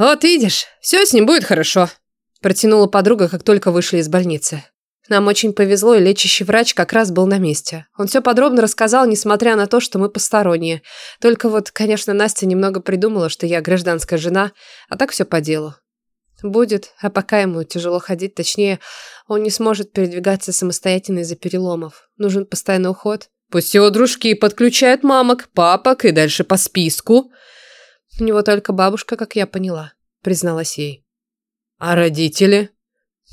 «Вот видишь, все с ним будет хорошо», – протянула подруга, как только вышли из больницы. Нам очень повезло, и лечащий врач как раз был на месте. Он все подробно рассказал, несмотря на то, что мы посторонние. Только вот, конечно, Настя немного придумала, что я гражданская жена, а так все по делу. Будет, а пока ему тяжело ходить, точнее, он не сможет передвигаться самостоятельно из-за переломов. Нужен постоянный уход. Пусть его дружки подключают мамок, папок и дальше по списку. У него только бабушка, как я поняла, призналась ей. А родители?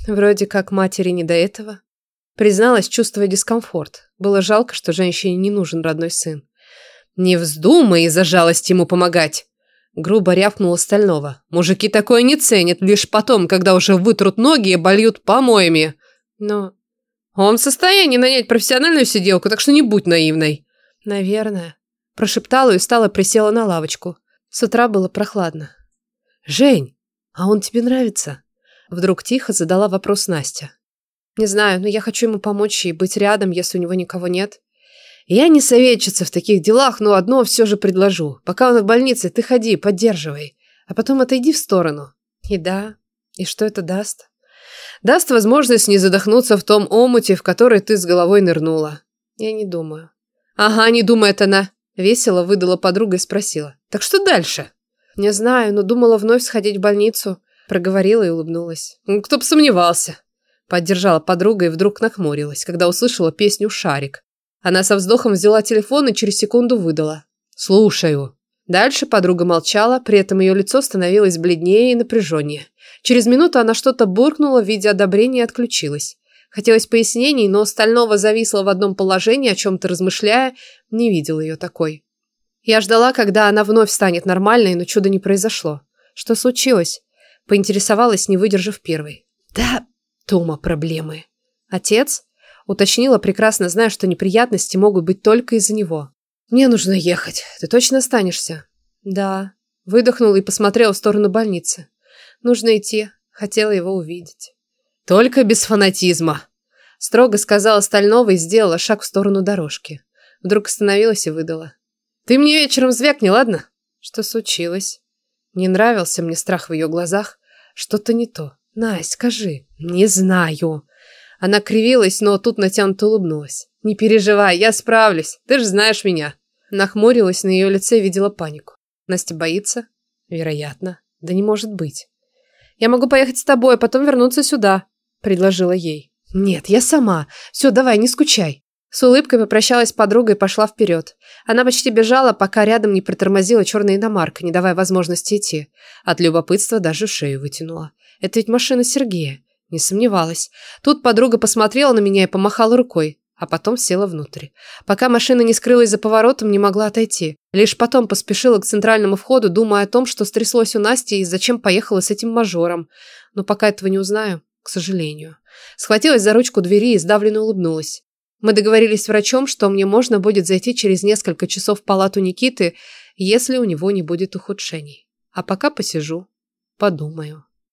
Вроде как матери не до этого. Призналась, чувствуя дискомфорт. Было жалко, что женщине не нужен родной сын. «Не вздумай из-за жалости ему помогать!» Грубо рявкнула Стального. «Мужики такое не ценят, лишь потом, когда уже вытрут ноги и обольют помоями. Но он в состоянии нанять профессиональную сиделку, так что не будь наивной». «Наверное». Прошептала и стала присела на лавочку. С утра было прохладно. «Жень, а он тебе нравится?» Вдруг тихо задала вопрос Настя. «Не знаю, но я хочу ему помочь и быть рядом, если у него никого нет». «Я не советчица в таких делах, но одно все же предложу. Пока он в больнице, ты ходи, поддерживай. А потом отойди в сторону». «И да. И что это даст?» «Даст возможность не задохнуться в том омуте, в который ты с головой нырнула». «Я не думаю». «Ага, не думает она». Весело выдала подруга и спросила. «Так что дальше?» «Не знаю, но думала вновь сходить в больницу. Проговорила и улыбнулась. «Ну, кто бы сомневался. Поддержала подруга и вдруг нахмурилась, когда услышала песню «Шарик». Она со вздохом взяла телефон и через секунду выдала. «Слушаю». Дальше подруга молчала, при этом ее лицо становилось бледнее и напряженнее. Через минуту она что-то буркнула в виде одобрения и отключилась. Хотелось пояснений, но остального зависла в одном положении, о чем-то размышляя, не видела ее такой. Я ждала, когда она вновь станет нормальной, но чуда не произошло. Что случилось? Поинтересовалась, не выдержав первой. Да, Тома проблемы. Отец? Уточнила, прекрасно зная, что неприятности могут быть только из-за него. Мне нужно ехать. Ты точно останешься? Да. Выдохнула и посмотрела в сторону больницы. Нужно идти. Хотела его увидеть. Только без фанатизма. Строго сказала Стальнова и сделала шаг в сторону дорожки. Вдруг остановилась и выдала. Ты мне вечером звякни, ладно? Что случилось? Не нравился мне страх в ее глазах. Что-то не то. Настя, скажи. Не знаю. Она кривилась, но тут натянуто улыбнулась. Не переживай, я справлюсь. Ты же знаешь меня. Нахмурилась, на ее лице видела панику. Настя боится? Вероятно. Да не может быть. Я могу поехать с тобой, а потом вернуться сюда, предложила ей. Нет, я сама. Все, давай, не скучай. С улыбкой попрощалась с подругой и пошла вперед. Она почти бежала, пока рядом не притормозила черная иномарка, не давая возможности идти. От любопытства даже шею вытянула. Это ведь машина Сергея. Не сомневалась. Тут подруга посмотрела на меня и помахала рукой, а потом села внутрь. Пока машина не скрылась за поворотом, не могла отойти. Лишь потом поспешила к центральному входу, думая о том, что стряслось у Насти и зачем поехала с этим мажором. Но пока этого не узнаю, к сожалению. Схватилась за ручку двери и сдавленно улыбнулась. Мы договорились с врачом, что мне можно будет зайти через несколько часов в палату Никиты, если у него не будет ухудшений. А пока посижу, подумаю.